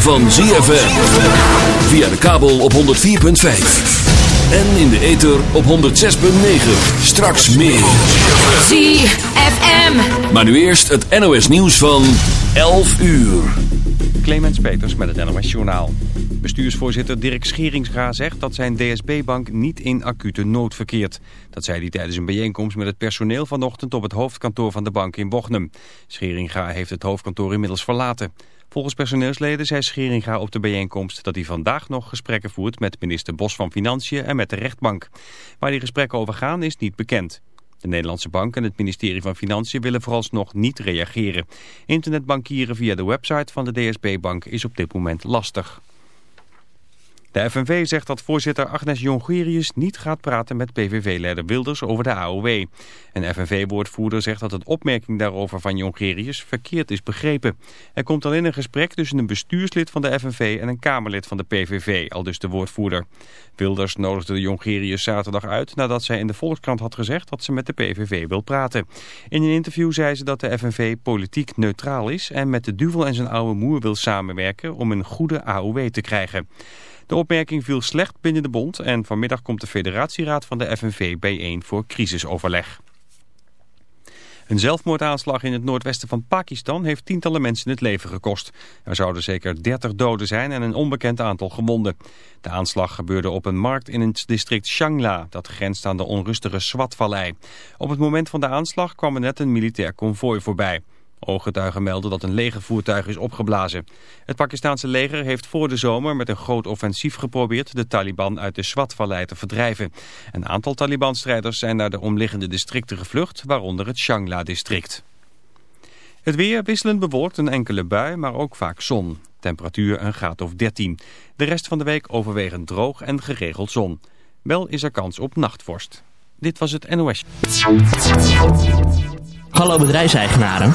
van ZFM. Via de kabel op 104.5. En in de ether op 106.9. Straks meer. ZFM. Maar nu eerst het NOS nieuws van 11 uur. Clemens Peters met het NOS Journaal. Bestuursvoorzitter Dirk Scheringsra zegt dat zijn DSB-bank niet in acute nood verkeert. Dat zei hij tijdens een bijeenkomst met het personeel vanochtend op het hoofdkantoor van de bank in Bochum. Scheringa heeft het hoofdkantoor inmiddels verlaten. Volgens personeelsleden zei Scheringa op de bijeenkomst dat hij vandaag nog gesprekken voert met minister Bos van Financiën en met de rechtbank. Waar die gesprekken over gaan is niet bekend. De Nederlandse Bank en het ministerie van Financiën willen vooralsnog niet reageren. Internetbankieren via de website van de DSB-bank is op dit moment lastig. De FNV zegt dat voorzitter Agnes Jongerius niet gaat praten met PVV-leider Wilders over de AOW. Een FNV-woordvoerder zegt dat het opmerking daarover van Jongerius verkeerd is begrepen. Er komt alleen een gesprek tussen een bestuurslid van de FNV en een Kamerlid van de PVV, al dus de woordvoerder. Wilders nodigde de Jongerius zaterdag uit nadat zij in de Volkskrant had gezegd dat ze met de PVV wil praten. In een interview zei ze dat de FNV politiek neutraal is en met de duvel en zijn oude moer wil samenwerken om een goede AOW te krijgen. De opmerking viel slecht binnen de bond en vanmiddag komt de federatieraad van de FNV bijeen voor crisisoverleg. Een zelfmoordaanslag in het noordwesten van Pakistan heeft tientallen mensen het leven gekost. Er zouden zeker 30 doden zijn en een onbekend aantal gewonden. De aanslag gebeurde op een markt in het district Shangla, dat grenst aan de onrustige Swat-vallei. Op het moment van de aanslag kwam er net een militair konvooi voorbij. Ooggetuigen melden dat een legervoertuig is opgeblazen. Het Pakistanse leger heeft voor de zomer met een groot offensief geprobeerd de Taliban uit de Swat-vallei te verdrijven. Een aantal Taliban-strijders zijn naar de omliggende districten gevlucht, waaronder het Shangla-district. Het weer wisselend bewolkt een enkele bui, maar ook vaak zon. Temperatuur een graad of 13. De rest van de week overwegend droog en geregeld zon. Wel is er kans op nachtvorst. Dit was het NOS. Hallo bedrijfseigenaren.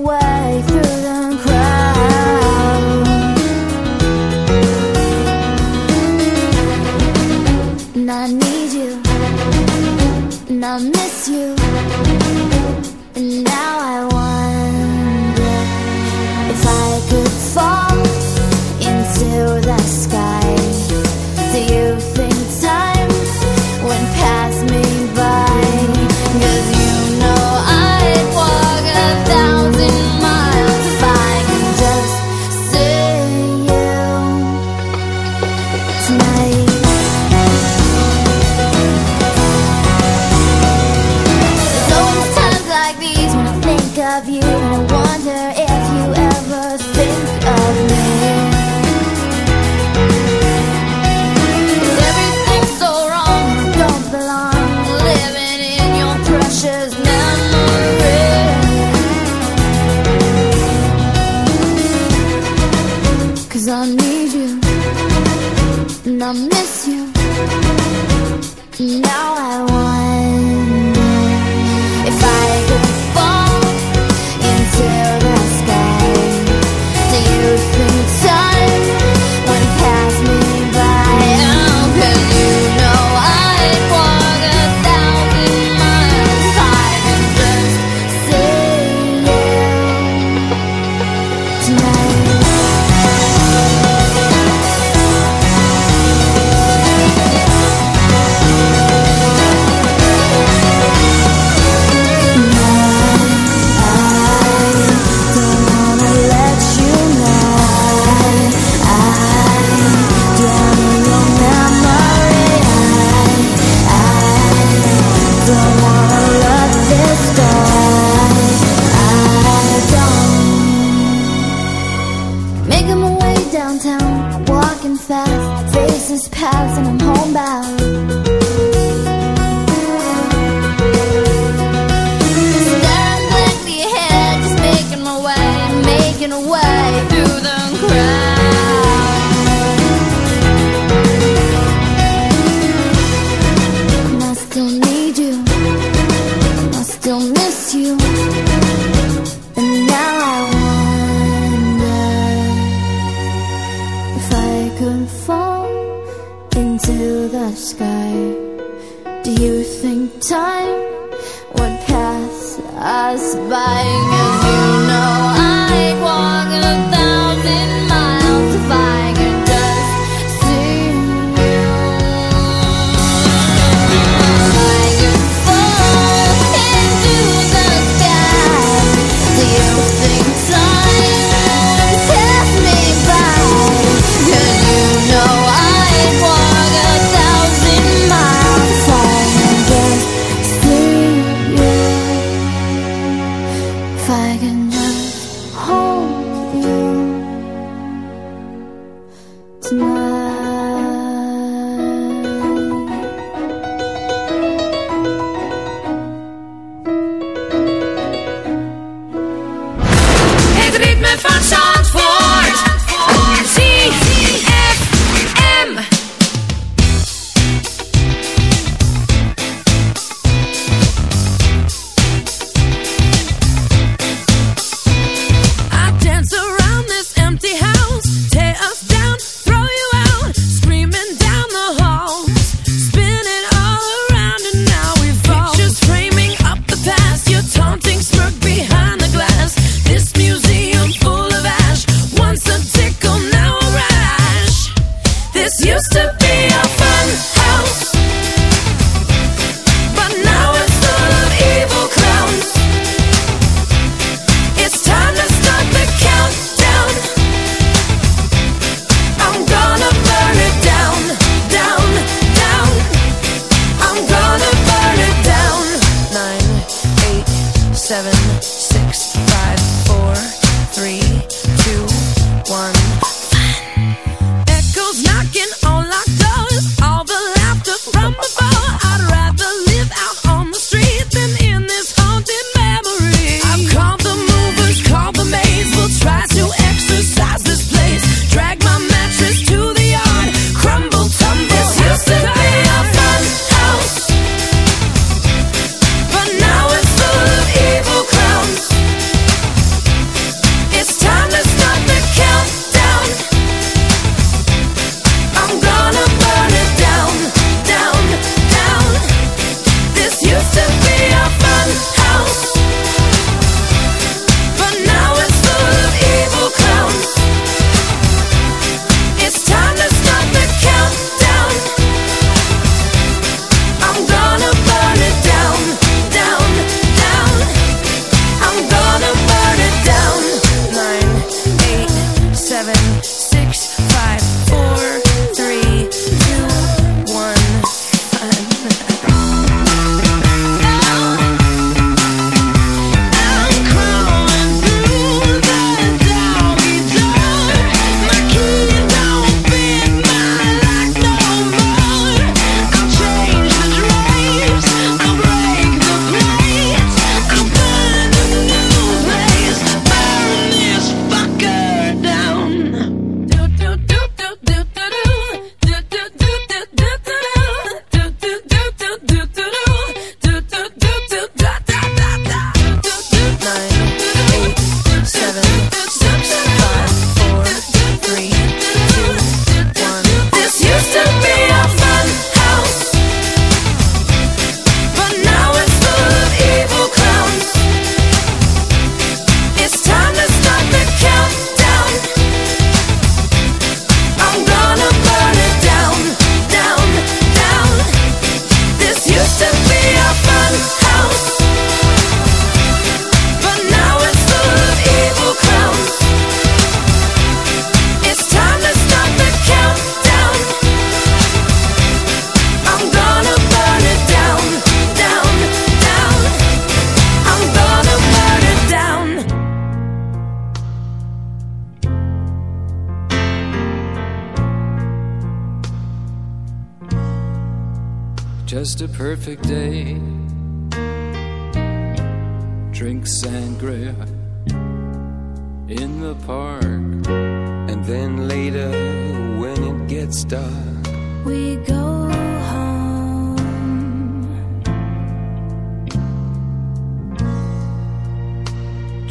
what Seven.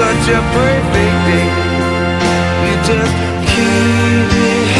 such a perfect day. You just keep me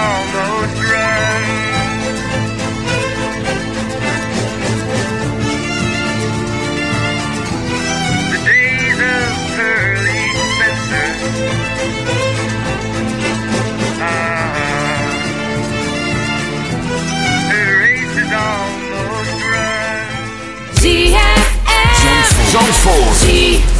race is. The days of Pearly Spencer. Ah, the race is almost run. ZFM. Zandvoort.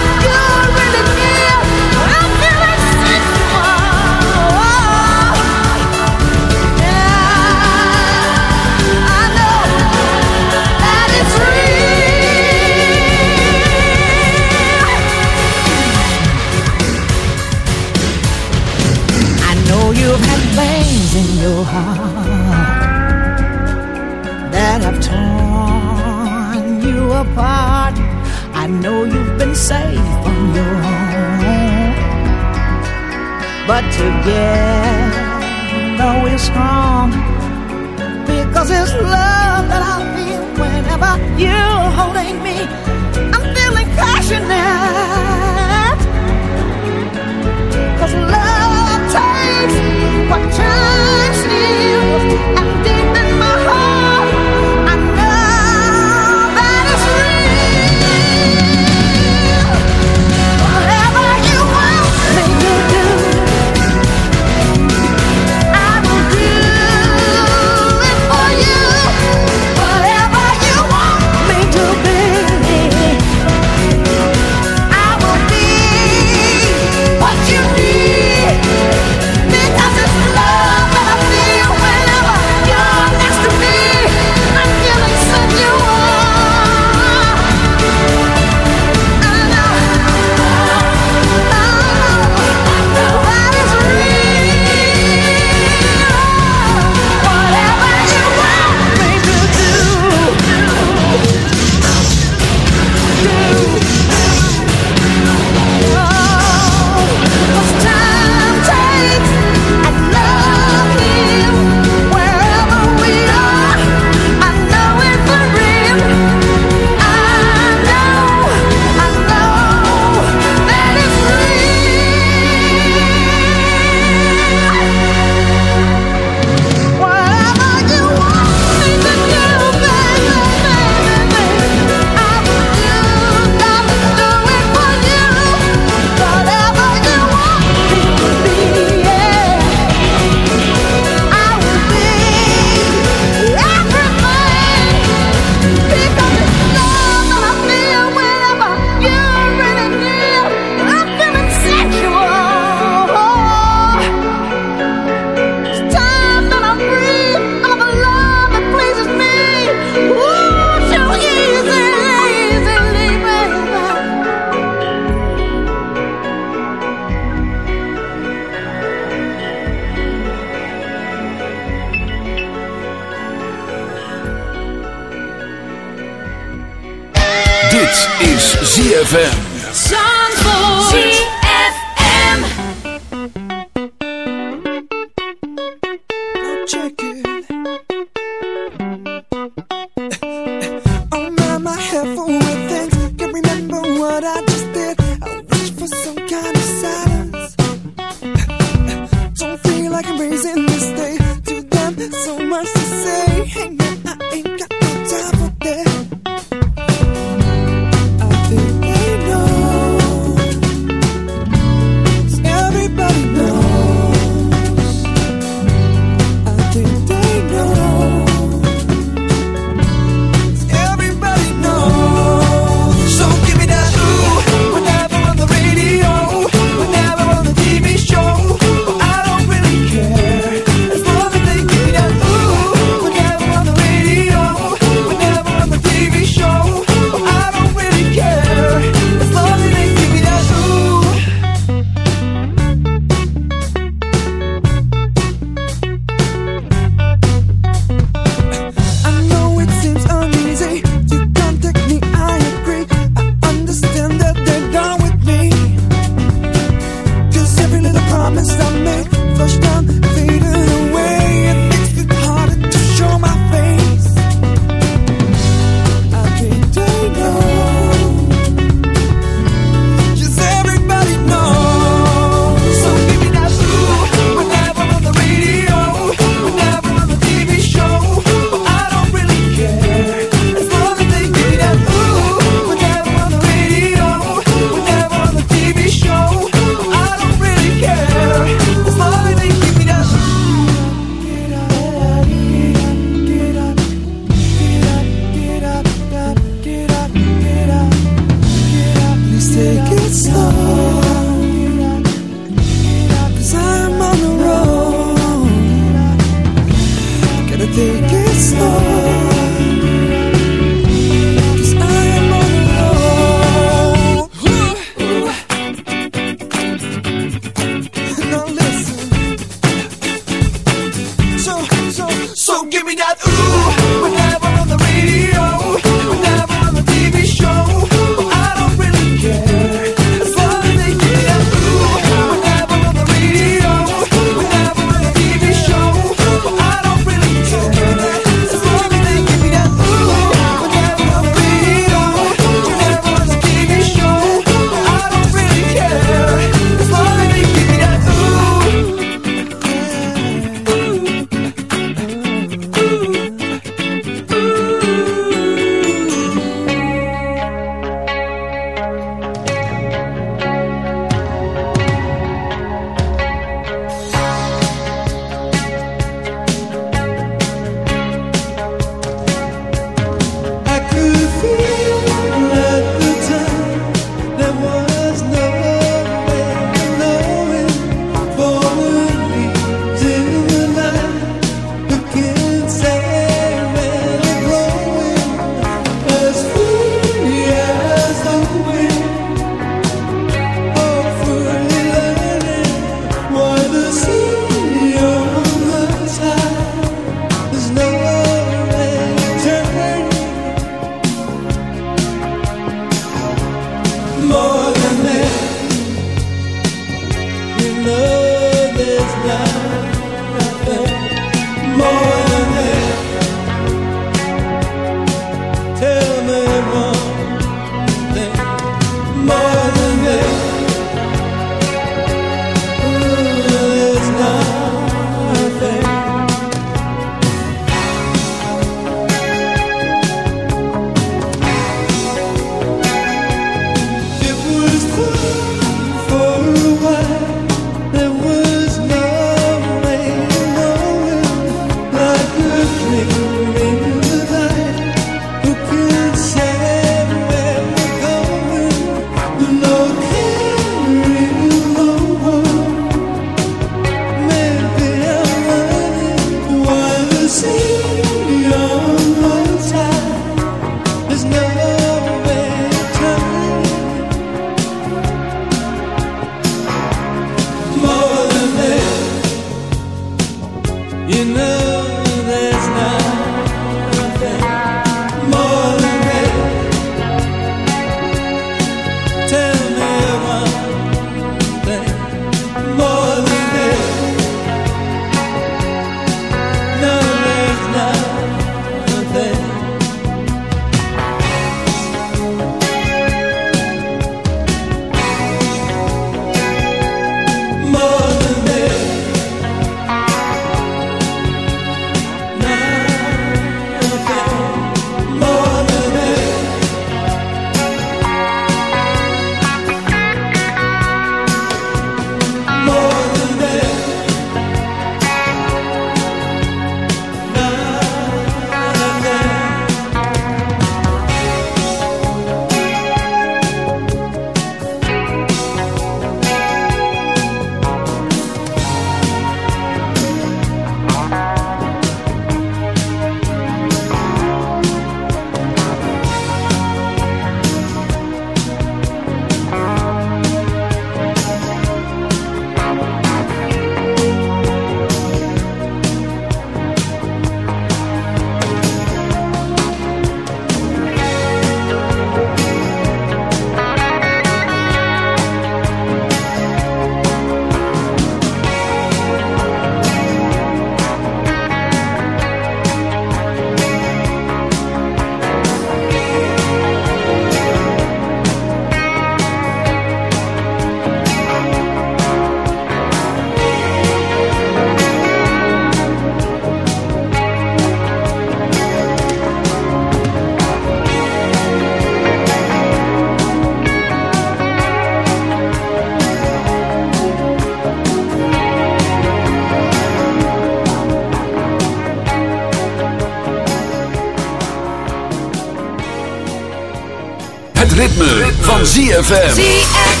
ZFM. ZFM.